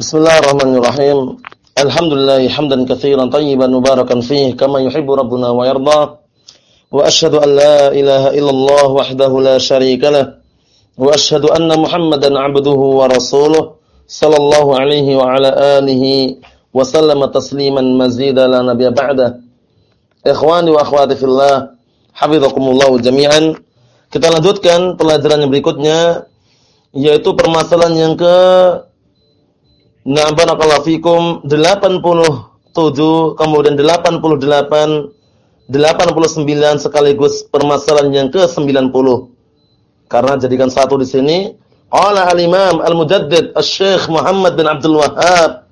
Bismillahirrahmanirrahim. Alhamdulillah hamdan katsiran tayyiban mubarakan fihi kama yuhibbu rabbuna wa yarda. Wa asyhadu an la ilaha illallah wahdahu la syarika lah. Wa asyhadu anna Muhammadan 'abduhu wa rasuluh sallallahu alaihi wa ala alihi wa sallama tasliman mazida la nabiyya ba'da. Ikhwani wa akhwati fillah, hafizakumullah jami'an. Kita lanjutkan pelajaran yang berikutnya yaitu permasalahan yang ke Nah, barakallahu fikum 87 kemudian 88 89 sekaligus permasalahan yang ke-90. Karena jadikan satu di sini, qala al-Imam Al-Mujaddid Asy-Syaikh Muhammad bin Abdul Wahhab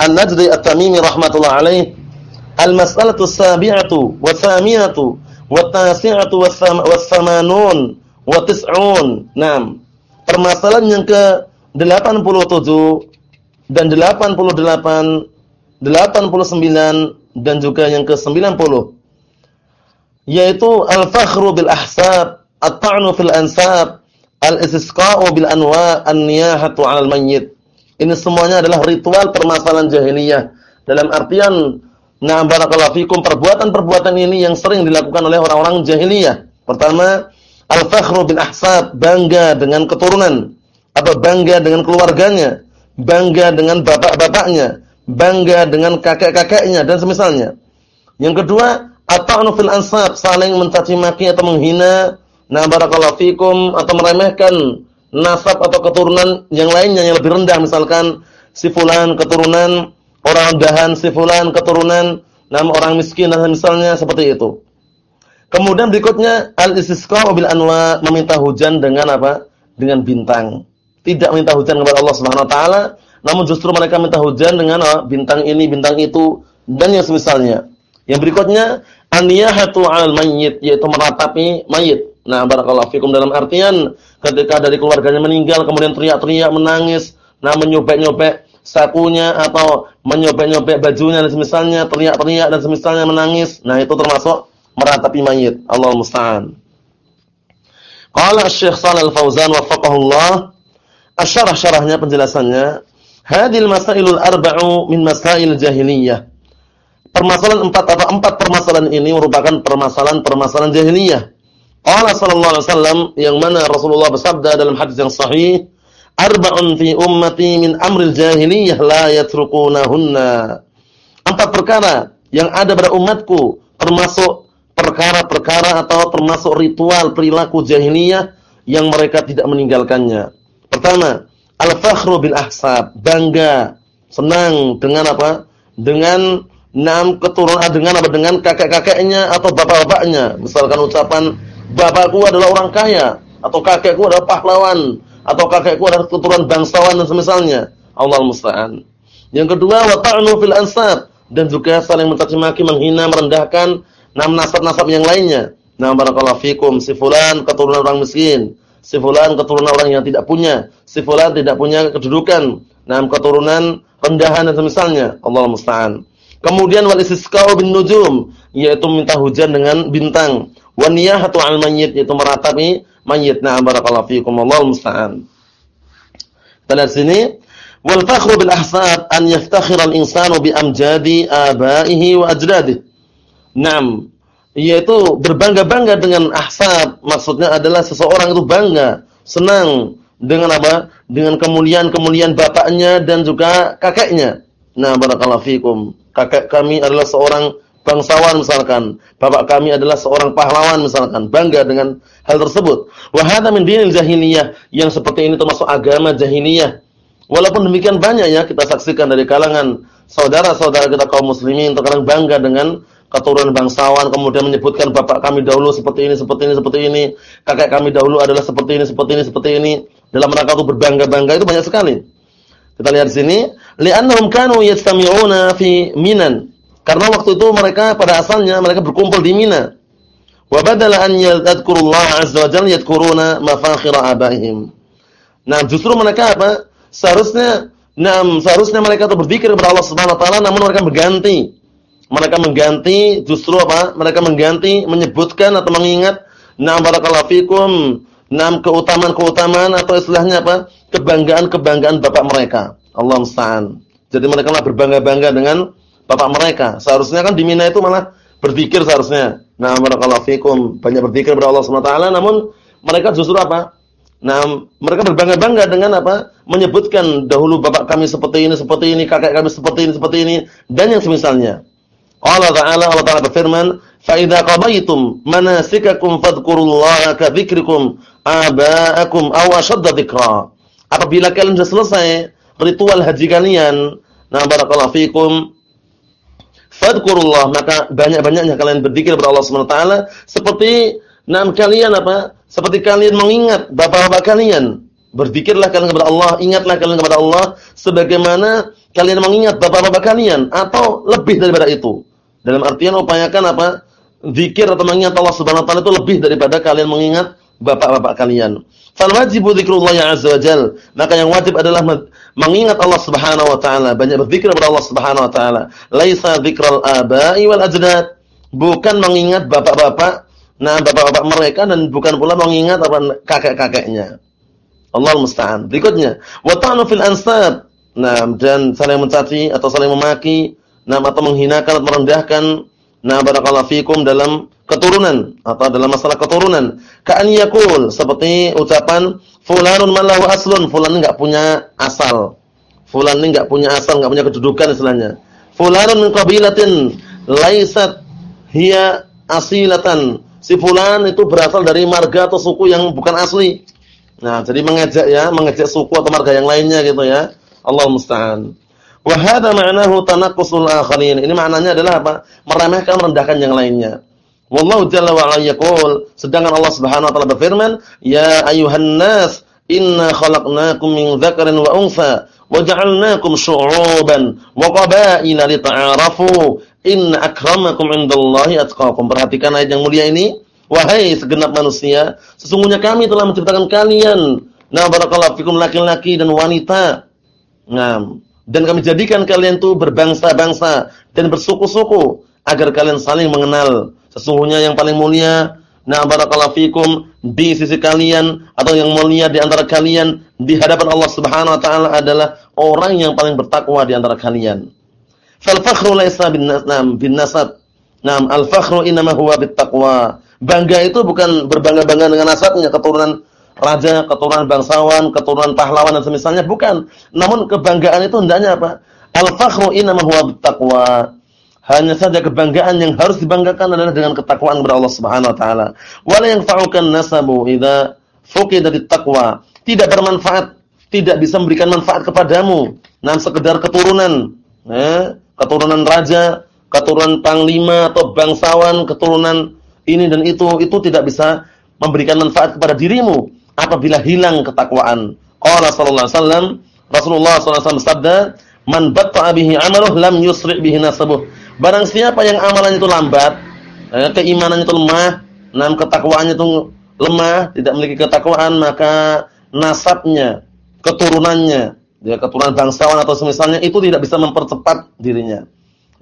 An-Najdi At-Tamimi rahimatullah alaih, al-mas'alatu as-sabi'atu wa thaminatu wa tasi'atu wa thamanun wa tis'un. Naam. Permasalahan yang ke-87 dan 88 89 dan juga yang ke-90 yaitu al-fakhru bil ahsab at-ta'nu fil ansab al-istisqa'u bil anwa' an-niyahatu 'alal mayyit. Ini semuanya adalah ritual permasalahan jahiliyah. Dalam artian nah barakallahu fikum perbuatan-perbuatan ini yang sering dilakukan oleh orang-orang jahiliyah. Pertama al-fakhru bil ahsab bangga dengan keturunan atau bangga dengan keluarganya bangga dengan bapak-bapaknya, bangga dengan kakek-kakeknya dan semisalnya. Yang kedua, ata'nu fil ansab, saling mencaci maki atau menghina, na barakallahu fikum atau meremehkan nasab atau keturunan yang lainnya yang lebih rendah misalkan si fulan keturunan orang rendahan, si fulan keturunan nama orang miskin dan misalnya seperti itu. Kemudian berikutnya al-istisqa bil anwa, meminta hujan dengan apa? Dengan bintang tidak minta hujan kepada Allah Subhanahu wa taala, namun justru mereka minta hujan dengan oh, bintang ini, bintang itu dan yang semisalnya. Yang berikutnya aniyahatu 'alal mayyit yaitu meratapi mayit. Nah, barakallahu fikum dalam artian ketika dari keluarganya meninggal kemudian teriak-teriak menangis, nah menyobek-nyobek sakunya atau menyobek-nyobek bajunya dan semisalnya, teriak-teriak dan semisalnya menangis. Nah, itu termasuk meratapi mayit. Allah musta'an. Qala Syekh Shalal Fauzan waffaqahullah Asyarah-syarahnya penjelasannya, hadil masailul arba'u min masail jahiliyah. Permasalahan empat atau empat permasalahan ini merupakan permasalahan-permasalahan jahiliyah. Allah sallallahu alaihi wasallam yang mana Rasulullah bersabda dalam hadis yang sahih, arba'un fi ummati min amril jahiliyah la yatrukunahunna. Empat perkara yang ada pada umatku termasuk perkara-perkara atau termasuk ritual perilaku jahiliyah yang mereka tidak meninggalkannya. Pertama, al-fakhru bil ahsab, bangga, senang dengan apa? Dengan enam keturunan dengan apa? Dengan kakek-kakeknya atau bapak-bapaknya. Misalkan ucapan bapakku adalah orang kaya atau kakekku adalah pahlawan atau kakekku adalah keturunan bangsawan dan semisalnya. Allah musta'an. Yang kedua, wa ta'nu fil ansab dan juga saling mencaci maki, menghina, merendahkan enam nasab-nasab yang lainnya. Nah, barakallahu fikum, si fulan keturunan orang miskin si fulan keturunan orang yang tidak punya, si fulan tidak punya kedudukan, nah keturunan rendahan dan semisalnya, Allah musta'an. Kemudian wal istisqa'u bin nujum, yaitu minta hujan dengan bintang. Wa niyahatu 'al mayyit, yaitu meratapi mayit. Nah, barakallahu fiikum, Allah musta'an. Kita lihat sini, wal fakhru bil ahsab an yaftakhira al-insanu bi amjadi abaihi wa ajdadihi. Naam, yaitu berbangga-bangga dengan ahsab. Maksudnya adalah seseorang itu bangga senang dengan apa? Dengan kemuliaan-kemuliaan bapaknya dan juga kakeknya. Nah barakallahu fikum. Kakek kami adalah seorang bangsawan misalkan. Bapak kami adalah seorang pahlawan misalkan. Bangga dengan hal tersebut. Wa hadza min dinil jahiliyah. Yang seperti ini termasuk agama jahiliyah. Walaupun demikian banyak ya kita saksikan dari kalangan saudara-saudara kita kaum muslimin terkadang bangga dengan keturunan bangsawan kemudian menyebutkan bapak kami dahulu seperti ini seperti ini seperti ini kakek kami dahulu adalah seperti ini seperti ini seperti ini. Dalam rangka untuk berbangga-bangga itu banyak sekali. Kita lihat di sini li'annahum kanu yastami'una fi minan. Karena waktu itu mereka pada asalnya mereka berkumpul di Mina. Wa badala an yadhkurullah azza wa jalla yadhkuruna mafakhira abaihim. Nah justru mereka apa? Seharusnya nah seharusnya mereka itu berzikir kepada Allah Subhanahu wa taala namun mereka berganti mereka mengganti justru apa? Mereka mengganti menyebutkan atau mengingat nam barakallahu fikum, nam keutamaan-keutamaan atau istilahnya apa? kebanggaan-kebanggaan bapak mereka. Allah musta'an. Jadi mereka malah berbangga-bangga dengan bapak mereka. Seharusnya kan di Mina itu malah berzikir seharusnya. Nah, barakallahu fikum, banyak berzikir kepada Allah Subhanahu taala namun mereka justru apa? Nah, mereka berbangga-bangga dengan apa? Menyebutkan dahulu bapak kami seperti ini, seperti ini, kakek kami seperti ini, seperti ini, dan yang semisalnya. Allah Ta'ala Allah Ta'ala berfirman, "Fa'idza qadaytum manasikakum fadhkurullaha ka dzikrikum aba'akum aw ashadda dzikra." Apabila kalian sudah selesai ritual haji kalian, nah barakallahu fikum, fadhkurullah, maka banyak-banyaknya kalian berdikir kepada Allah Subhanahu wa taala seperti nam kalian apa? Seperti kalian mengingat bapak-bapak kalian. berdikirlah kalian kepada Allah, ingatlah kalian kepada Allah sebagaimana kalian mengingat bapak-bapak kalian atau lebih daripada itu. Dalam artian upayakan apa? Zikir atau mengingat Allah Subhanahu wa taala itu lebih daripada kalian mengingat bapak-bapak kalian. Fal wajibu dzikrullah ya azza wajal. Maka yang wajib adalah mengingat Allah Subhanahu wa taala, banyak berzikir kepada Allah Subhanahu wa taala. Laisa dzikral aba'i wal ajdad. Bukan mengingat bapak-bapak, nah bapak-bapak mereka dan bukan pula mengingat apa kakek-kakeknya. Allah musta'an. Berikutnya, wa ta'nu fil ansab. Nah, dan saling mencaci atau saling memaki, nah atau menghinakan atau merendahkan nah barakallahu fikum dalam keturunan atau dalam masalah keturunan. Ka'an yakul seperti ucapan fulanun malahu aslun, fulan enggak punya asal. Fulan ini enggak punya asal, enggak punya kedudukan istilahnya. Fulanun min qabilatin laisat hiya asilatan. Si fulan itu berasal dari marga atau suku yang bukan asli. Nah, jadi mengejek ya, mengejek suku atau marga yang lainnya gitu ya. Allah musta'an. Wa hadha ma'nahu tanaqqusul akharin. Ini maknanya adalah apa? Meremehkan, merendahkan yang lainnya. Wallahu jalla wa ala sedangkan Allah Subhanahu wa taala berfirman, "Ya ayuhan nas, inna khalaqnakum min dzakarin wa untha wa ja'alnakum syu'uban wa qabaila lita'arafu, inna akramakum 'indallahi atqakum." Perhatikan ayat yang mulia ini. Wahai segenap manusia, sesungguhnya kami telah menciptakan kalian, nah barakallahu fikum laki-laki dan wanita. Nah, dan kami jadikan kalian tuh berbangsa-bangsa dan bersuku-suku agar kalian saling mengenal. Sesungguhnya yang paling mulia na barakallahu fikum di sisi kalian atau yang mulia di antara kalian di hadapan Allah Subhanahu wa taala adalah orang yang paling bertakwa di antara kalian. Fal fakhru laysa bin nasab bin nasab. Naam, al fakhru inma huwa bit. Bangga itu bukan berbangga-bangga dengan nasabnya, keturunan raja, keturunan bangsawan, keturunan pahlawan dan semisalnya bukan. Namun kebanggaan itu hendaknya apa? Al-fakhru inna huwa bittaqwa. Hanya saja kebanggaan yang harus dibanggakan adalah dengan ketakwaan kepada Allah Subhanahu wa taala. Wala yanfa'ukan nasabu idza fuqida taqwa. Tidak bermanfaat, tidak bisa memberikan manfaat kepadamu. Nah, sekedar keturunan, eh, keturunan raja, keturunan panglima atau bangsawan, keturunan ini dan itu, itu tidak bisa memberikan manfaat kepada dirimu apabila hilang ketakwaan. Qala sallallahu alaihi wasallam, Rasulullah sallallahu alaihi wasallam bersabda, "Man batta'a bihi 'amaluhu lam yusri' bihi nasabuh." Barang siapa yang amalannya itu lambat, eh, keimanannya itu lemah, nam ketakwaannya itu lemah, tidak memiliki ketakwaan, maka nasabnya, keturunannya, ya keturunan bangsawan atau semisalnya itu tidak bisa mempercepat dirinya.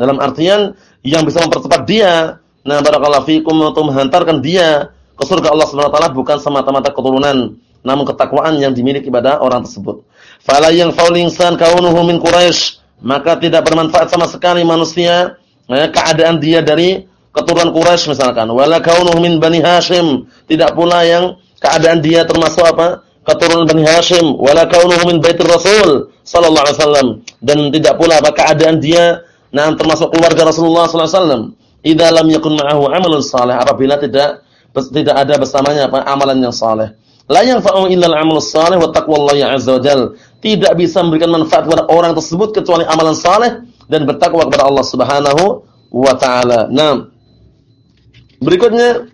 Dalam artian yang bisa mempercepat dia, nah barakallahu fikum untuk menghantarkan dia ke surga Allah Subhanahu wa taala bukan semata-mata keturunan, namun ketakwaan yang dimiliki pada orang tersebut. Fala yang faul insan kaunuhu min Quraisy, maka tidak bermanfaat sama sekali manusia eh, keadaan dia dari keturunan Quraisy misalkan. Wala kaunuhu min Bani Hashim, tidak pula yang keadaan dia termasuk apa? keturunan Bani Hashim, wala kaunuhu min Baitur Rasul sallallahu alaihi wasallam dan tidak pula apa keadaan dia nah termasuk keluarga Rasulullah sallallahu alaihi wasallam. Idza lam yakun ma'ahu amalun salih apabila tidak tidak ada bersamanya apa amalan yang saleh. La yanfa'u illa al-amalus salih wa taqwallahi azza wajal. Tidak bisa memberikan manfaat kepada orang tersebut kecuali amalan saleh dan bertakwa kepada Allah Subhanahu wa taala. Nah, berikutnya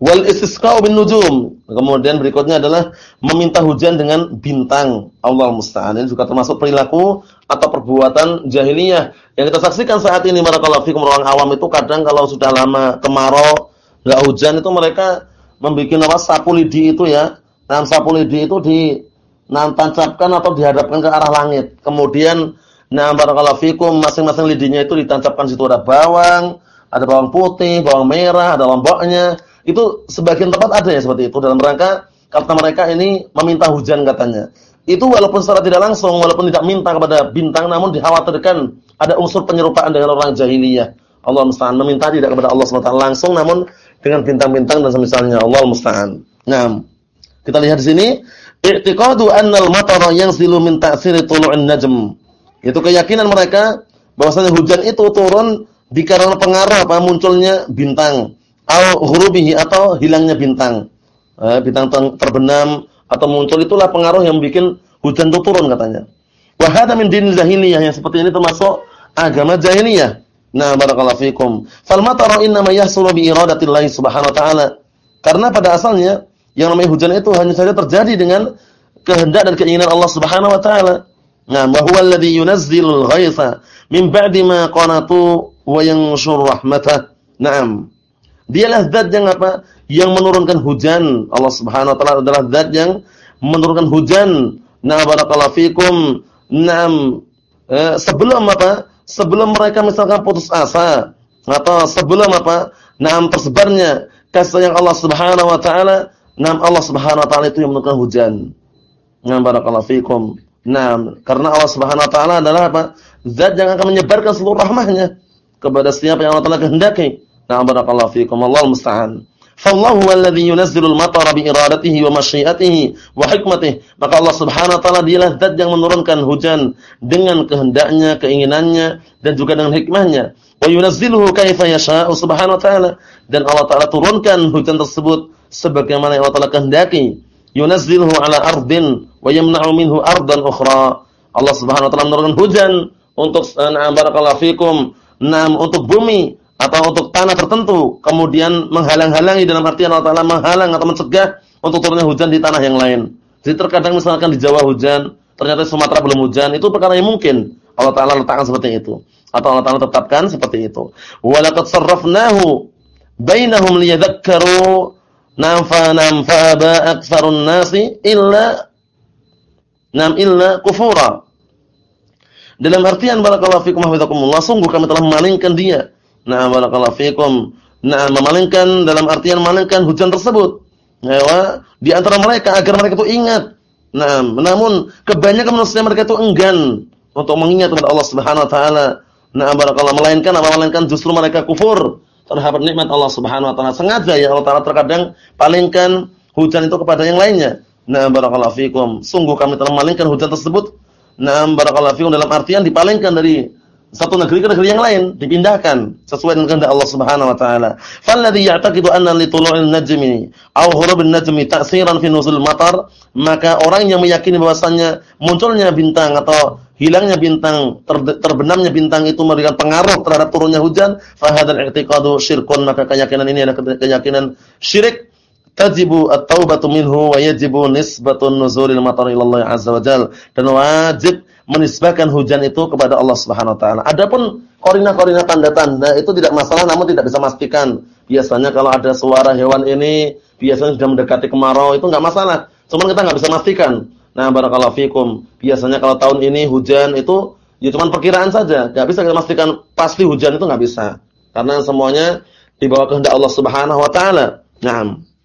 wal istisqa bin nujum. Kemudian berikutnya adalah meminta hujan dengan bintang. Allah musta'an. Ini juga termasuk perilaku atau perbuatan jahiliyah yang kita saksikan saat ini barakallahu fikum orang awam itu kadang kalau sudah lama kemarau enggak hujan itu mereka membuat apa sapu lidi itu ya. Nah, sapu lidi itu di nah, tancapkan atau dihadapkan ke arah langit. Kemudian nah barakallahu fikum masing-masing lidinya itu ditancapkan situ ada bawang, ada bawang putih, bawang merah, ada lomboknya. Itu sebagian tempat ada ya seperti itu dalam rangka kata mereka ini meminta hujan katanya. itu walaupun secara tidak langsung, walaupun tidak minta kepada bintang, namun dikhawatirkan ada unsur penyerupaan dengan orang jahiliyah. Allah musta'an meminta tidak kepada Allah SWT langsung, namun dengan bintang-bintang dan semisalnya Allah musta'an. Nah, kita lihat di sini, i'tiqadu annal matara yanzilu min ta'siri tulu'in najm. Itu keyakinan mereka bahwasanya hujan itu turun dikarenakan pengaruh apa munculnya bintang, atau hurubihi atau hilangnya bintang. Eh, bintang terbenam atau muncul itulah pengaruh yang bikin hujan itu turun katanya. Wa hadza min dinil jahiliyah yang seperti ini termasuk agama jahiliyah. Nah, barakallahu fikum. Fal mataru innama yahsulu bi iradatillahi subhanahu wa ta'ala. Karena pada asalnya yang namanya hujan itu hanya saja terjadi dengan kehendak dan keinginan Allah Subhanahu wa taala. Nah, wa huwa alladhi yunazzilul ghaitha min ba'di ma qanatu wa yanshur rahmatah. Naam. Dialah zat yang apa? Yang menurunkan hujan. Allah Subhanahu wa taala adalah zat yang menurunkan hujan. Nah, barakallahu fikum. Naam. Eh, sebelum apa? Sebelum mereka misalkan putus asa atau sebelum apa? Naam tersebarnya kasih sayang Allah Subhanahu wa taala, naam Allah Subhanahu wa taala itu yang menurunkan hujan. Naam barakallahu fikum. Naam, karena Allah Subhanahu wa taala adalah apa? Zat yang akan menyebarkan seluruh rahmahnya kepada siapa yang Allah Taala kehendaki. Nah, barakallahu fiikum. Allahu musta'an. Fallahu alladhi yunazzilul matara bi iradatihi wa masyiatihi wa hikmatihi. Maka Allah Subhanahu wa taala dialah zat yang menurunkan hujan dengan kehendaknya, keinginannya dan juga dengan hikmahnya. Wa yunazziluhu kaifa yasha'u subhanahu wa ta'ala. Dan Allah taala turunkan hujan tersebut sebagaimana Allah taala kehendaki. Yunazziluhu ala ardin wa yamna'u minhu ardan ukhra. Allah Subhanahu wa taala menurunkan hujan untuk na'am barakallahu fikum, na'am untuk bumi atau untuk tanah tertentu kemudian menghalang-halangi dalam artian Allah Taala menghalang atau mencegah untuk turunnya hujan di tanah yang lain. Jadi terkadang misalkan di Jawa hujan, ternyata Sumatera belum hujan, itu perkara yang mungkin Allah Taala letakkan seperti itu atau Allah Taala tetapkan seperti itu. Walaqad sarrafnahu bainahum liyadhakkaru nafa nafa ba aktsarun nasi illa nam illa kufura. Dalam artian barakallahu fikum hafizakumullah, sungguh kami telah memalingkan dia Nah, barakallahu fikum. Nah, memalingkan dalam artian memalingkan hujan tersebut. Ya, di antara mereka agar mereka itu ingat. Nah, namun kebanyakan manusia mereka itu enggan untuk mengingat kepada Allah Subhanahu wa taala. Nah, barakallahu melainkan apa melainkan justru mereka kufur terhadap nikmat Allah Subhanahu wa taala. Sengaja ya Allah taala terkadang palingkan hujan itu kepada yang lainnya. Nah, barakallahu fikum. Sungguh kami telah memalingkan hujan tersebut. Nah, barakallahu fikum dalam artian dipalingkan dari satu negeri ke negeri yang lain dipindahkan sesuai dengan kehendak Allah Subhanahu wa taala. Falladhi ya'taqidu anna li tulu'il najmi aw ghurubin najmi ta'siran fi nuzul matar, maka orang yang meyakini bahwasannya munculnya bintang atau hilangnya bintang, ter, terbenamnya bintang itu memberikan pengaruh terhadap turunnya hujan, fa hadzal i'tiqadu syirkun, maka keyakinan ini adalah keyakinan syirik. Tajibu at-taubatu minhu wa yajibu nisbatun nuzulil matar ila Allah azza wa jalla. Dan wajib menisbahkan hujan itu kepada Allah Subhanahu wa taala. Adapun korina-korina tanda-tanda itu tidak masalah namun tidak bisa memastikan. Biasanya kalau ada suara hewan ini biasanya sudah mendekati kemarau itu enggak masalah. Cuman kita enggak bisa memastikan. Nah, barakallahu fikum. Biasanya kalau tahun ini hujan itu ya cuma perkiraan saja. Enggak bisa kita memastikan pasti hujan itu enggak bisa. Karena semuanya di bawah kehendak Allah Subhanahu wa taala. Naam.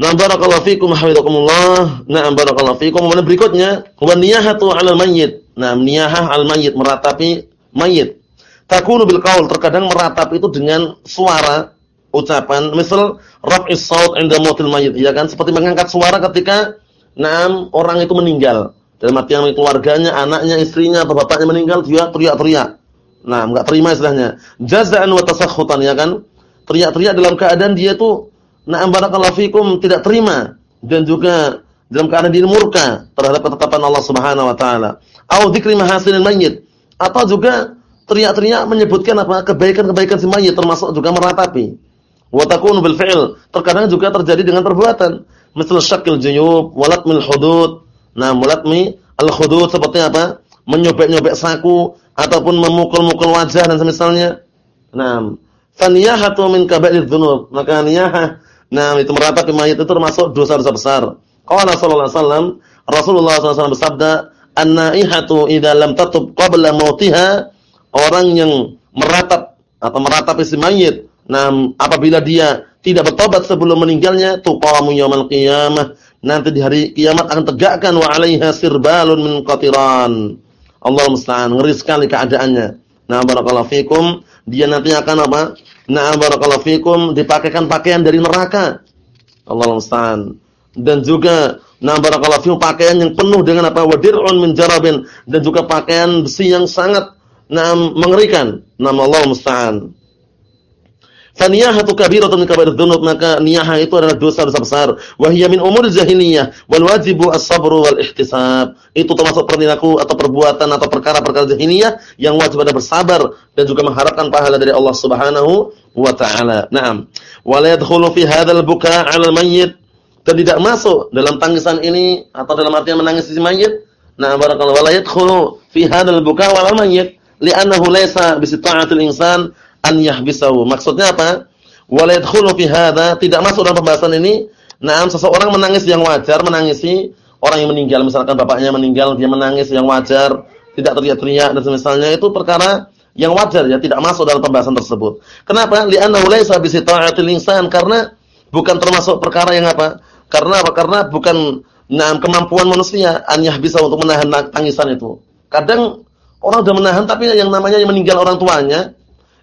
Nah barakallahu fikum hafizakumullah. Nah barakallahu fikum. Kemudian berikutnya wa niyahatu 'alal mayyit. Nah niyahah al mayyit meratapi mayit. Takunu bil qaul terkadang meratap itu dengan suara ucapan misal raf'is saut 'inda mautil mayyit ya kan seperti mengangkat suara ketika enam orang itu meninggal. Dalam artian keluarganya, anaknya, istrinya atau bapaknya meninggal dia teriak-teriak. Nah, enggak terima istilahnya. Jazaan wa tasakhutan ya kan? Teriak-teriak dalam keadaan dia tuh na'am barakallahu fikum tidak terima dan juga dalam keadaan dia murka terhadap ketetapan Allah Subhanahu wa taala. Au dzikri mahasinil mayyit atau juga teriak-teriak menyebutkan apa kebaikan-kebaikan si mayit termasuk juga meratapi. Wa takunu bil fi'l, terkadang juga terjadi dengan perbuatan. Misal syakil juyub, walatmil hudud. Nah, walatmi al-hudud seperti apa? Menyobek-nyobek saku ataupun memukul-mukul wajah dan semisalnya. Nah, faniyahatu min kaba'ir dzunub. Maka niyahah Nah, itu meratapi mayit itu termasuk dosa-dosa besar. Qala sallallahu alaihi wasallam, Rasulullah SAW bersabda, "An-naihatu idza lam tatub qabla mautiha", orang yang meratap atau meratapi si mayit, nah apabila dia tidak bertobat sebelum meninggalnya, tuqamu yaumil qiyamah, nanti di hari kiamat akan tegakkan wa 'alaiha sirbalun min qatiran. Allah musta'an, ngeri sekali keadaannya. Nah, barakallahu fikum, dia nanti akan apa? Nah, barakallahu fikum dipakaikan pakaian dari neraka. Allah musta'an. Dan juga nah barakallahu fikum pakaian yang penuh dengan apa? Wadir'un min jarabin dan juga pakaian besi yang sangat nah mengerikan. Nama Allah musta'an. Faniyahatu kabiratun kaba'ir dzunub, maka niyahah itu adalah dosa-dosa besar. Wa hiya min umur jahiliyah wal wajibu as-sabru wal ihtisab. Itu termasuk perilaku atau perbuatan atau perkara-perkara jahiliyah yang wajib ada bersabar dan juga mengharapkan pahala dari Allah Subhanahu wa taala. Naam. Wa la yadkhulu fi hadzal buka' 'ala al-mayyit dan tidak masuk dalam tangisan ini atau dalam artian menangis si mayit. Nah, barakallahu wa la yadkhulu fi hadzal buka' 'ala al-mayyit li'annahu laysa bi sita'atil insan an yahbisahu. Maksudnya apa? Wala yadkhulu fi tidak masuk dalam pembahasan ini. Naam seseorang menangis yang wajar, menangisi orang yang meninggal, misalkan bapaknya meninggal, dia menangis yang wajar, tidak teriak-teriak dan semisalnya itu perkara yang wajar ya, tidak masuk dalam pembahasan tersebut. Kenapa? Li'annahu laysa bi sita'atil insan, karena bukan termasuk perkara yang apa? Karena apa? Karena bukan nah, kemampuan manusia an yahbisa untuk menahan tangisan itu. Kadang orang sudah menahan tapi yang namanya yang meninggal orang tuanya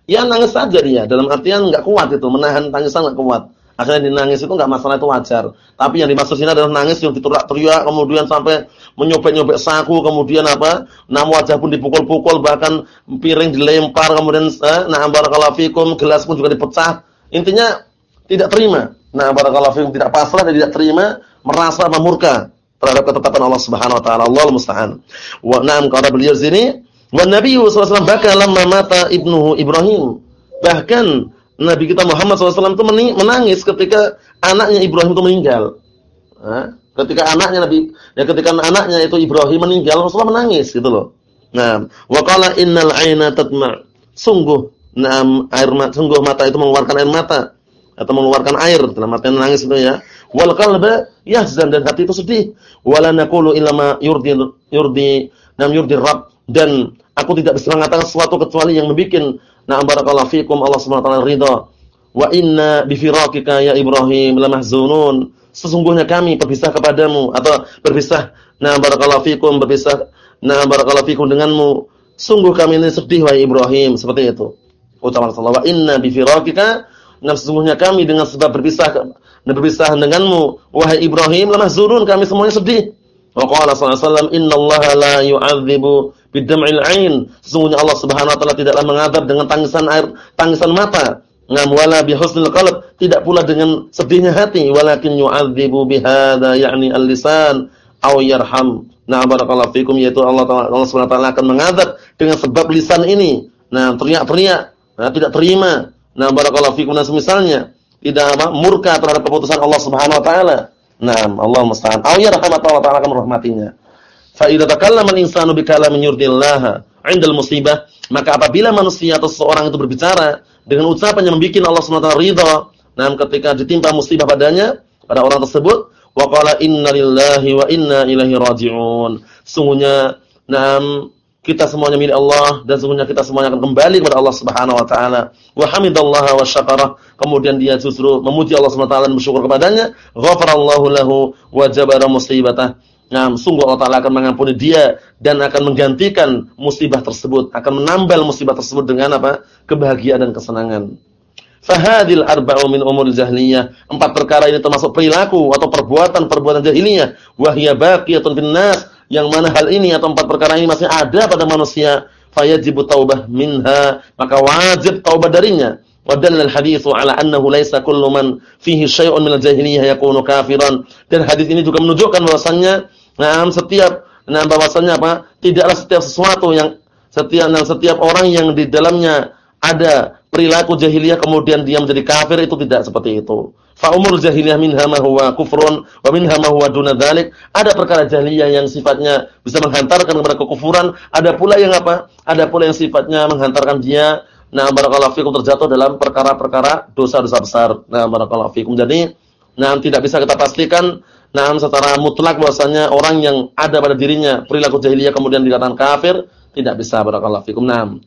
Ya nangis saja dia, dalam artian nggak kuat itu, menahan tangisan nggak kuat. Akhirnya dinangis itu nggak masalah itu wajar. Tapi yang dimaksud sini adalah nangis yang diterak-teriak, kemudian sampai menyobek-nyobek saku, kemudian apa? Nam wajah pun dipukul-pukul, bahkan piring dilempar, kemudian eh, nah barakallahu fikum, gelas pun juga dipecah. Intinya tidak terima. Nah barakallahu fikum tidak pasrah dan tidak terima, merasa memurka terhadap ketetapan Allah Subhanahu wa taala. Allah musta'an. Wa na'am kata beliau sini Wan Nabi SAW baka lamma mata ibnuhu Ibrahim. Bahkan Nabi kita Muhammad SAW itu menangis ketika anaknya Ibrahim itu meninggal. Ketika anaknya Nabi, ya ketika anaknya itu Ibrahim meninggal, Rasulullah menangis gitu loh. Nah, wa qala innal aina tatma. Sungguh, nah, air mata, sungguh mata itu mengeluarkan air mata atau mengeluarkan air dalam artian menangis itu ya. Wal qalba yahzan dan hati itu sedih. Wala naqulu illa ma yurdi yurdi nam yurdi Rabb dan aku tidak bisa mengatakan sesuatu kecuali yang membuat na'am barakallahu fikum Allah taala ridha. Wa inna bi firaqika ya Ibrahim lamahzunun. Sesungguhnya kami berpisah kepadamu atau berpisah na'am barakallahu fikum berpisah na'am barakallahu fikum denganmu. Sungguh kami ini sedih wahai Ibrahim seperti itu. Ucapan Allah wa inna bi firaqika Nah sesungguhnya kami dengan sebab berpisah berpisah denganmu wahai Ibrahim lamahzunun kami semuanya sedih. Wa qala sallallahu alaihi wasallam la yu'adzibu bidam'il ain. Sesungguhnya Allah Subhanahu wa taala tidaklah mengadab dengan tangisan air, tangisan mata. Ngam wala bi husnil qalb, tidak pula dengan sedihnya hati, walakin yu'adzibu bihadza ya'ni al-lisan aw yarham. Nah, barakallahu fikum yaitu Allah Taala Allah Subhanahu wa taala akan mengadab dengan sebab lisan ini. Nah, teriak-teriak, nah, tidak terima. Nah, barakallahu fikum dan semisalnya tidak apa murka terhadap keputusan Allah Subhanahu wa taala. Nah, Allah musta'an. Aw yarham Allah taala akan merahmatinya. Fa idza takallama al-insanu bi kalamin yurdillah 'indal musibah, maka apabila manusia atau seseorang itu berbicara dengan ucapan yang membuat Allah Subhanahu wa taala nah ketika ditimpa musibah padanya, pada orang tersebut, wa qala inna lillahi wa inna ilaihi raji'un. Sungguhnya, nah kita semuanya milik Allah dan sungguhnya kita semuanya akan kembali kepada Allah Subhanahu wa taala. Wa hamidallaha wa syakara. Kemudian dia justru memuji Allah Subhanahu wa taala dan bersyukur kepadanya. Ghafarallahu lahu wa jabara musibatah. Nah, sungguh Allah Ta'ala akan mengampuni dia dan akan menggantikan musibah tersebut, akan menambal musibah tersebut dengan apa? kebahagiaan dan kesenangan. Fahadil arba'u min umur jahiliyah. Empat perkara ini termasuk perilaku atau perbuatan-perbuatan jahiliyah. Wahya baqiyatun bin nas. Yang mana hal ini atau empat perkara ini masih ada pada manusia. Fayajibu taubah minha. Maka wajib taubah darinya. Wadallal hadithu ala annahu laisa kullu man fihi syai'un minal jahiliyah yakunu kafiran. Dan hadis ini juga menunjukkan bahwasannya Nah, setiap nah bahwasanya apa? Tidaklah setiap sesuatu yang setiap nah, setiap orang yang di dalamnya ada perilaku jahiliyah kemudian dia menjadi kafir itu tidak seperti itu. Fa umur jahiliyah minha ma huwa kufrun wa minha ma huwa duna dzalik. Ada perkara jahiliyah yang sifatnya bisa menghantarkan kepada kekufuran, ada pula yang apa? Ada pula yang sifatnya menghantarkan dia nah barakallahu fikum terjatuh dalam perkara-perkara dosa-dosa besar. Nah barakallahu fikum. Jadi nah tidak bisa kita pastikan Nah, secara mutlak bahwasanya orang yang ada pada dirinya perilaku jahiliyah kemudian dikatakan kafir, tidak bisa barakallahu fikum. Naam.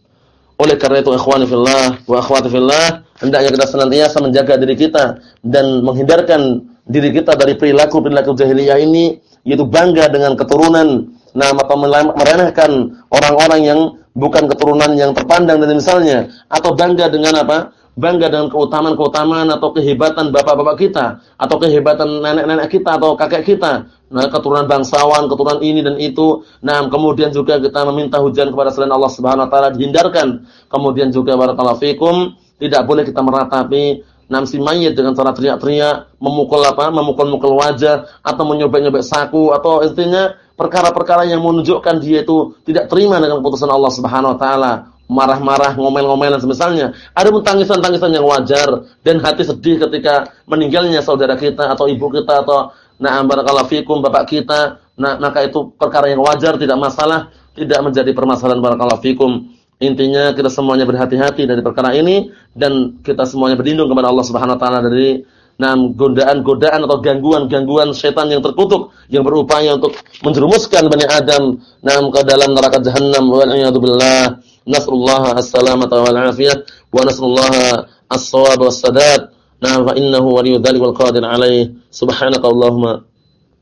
Oleh karena itu ikhwani fillah wa akhwati fillah, hendaknya kita senantiasa menjaga diri kita dan menghindarkan diri kita dari perilaku-perilaku jahiliyah ini yaitu bangga dengan keturunan nah atau meremehkan orang-orang yang bukan keturunan yang terpandang dan misalnya atau bangga dengan apa? Bangga dengan keutamaan-keutamaan atau kehebatan bapak-bapak kita atau kehebatan nenek-nenek kita atau kakek kita. Nah, keturunan bangsawan, keturunan ini dan itu. Nah, kemudian juga kita meminta hujan kepada selain Allah Subhanahu wa taala dihindarkan. Kemudian juga barakallahu fikum, tidak boleh kita meratapi namsi mayit dengan cara teriak-teriak, memukul apa? memukul-mukul wajah atau menyobek-nyobek saku atau intinya perkara-perkara yang menunjukkan dia itu tidak terima dengan keputusan Allah Subhanahu wa taala, marah-marah, ngomel-ngomel dan semisalnya. Ada pun tangisan-tangisan yang wajar dan hati sedih ketika meninggalnya saudara kita atau ibu kita atau na'am barakallahu fikum bapak kita. Nah, maka itu perkara yang wajar, tidak masalah, tidak menjadi permasalahan barakallahu fikum. Intinya kita semuanya berhati-hati dari perkara ini dan kita semuanya berlindung kepada Allah Subhanahu wa taala dari nam godaan-godaan atau gangguan-gangguan setan yang terkutuk yang berupaya untuk menjerumuskan Bani Adam nam ke dalam neraka jahanam wa billah. Nasrullah as-salamata wal afiyah wa nasrullah as-shawab was-sadad. Nam fa innahu waliyyu dzalika wal qadir alaih. Subhanaka Allahumma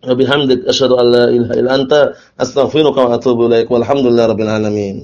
wa bihamdik asyhadu an la ilaha illa anta astaghfiruka wa atubu ilaik. Walhamdulillahirabbil alamin.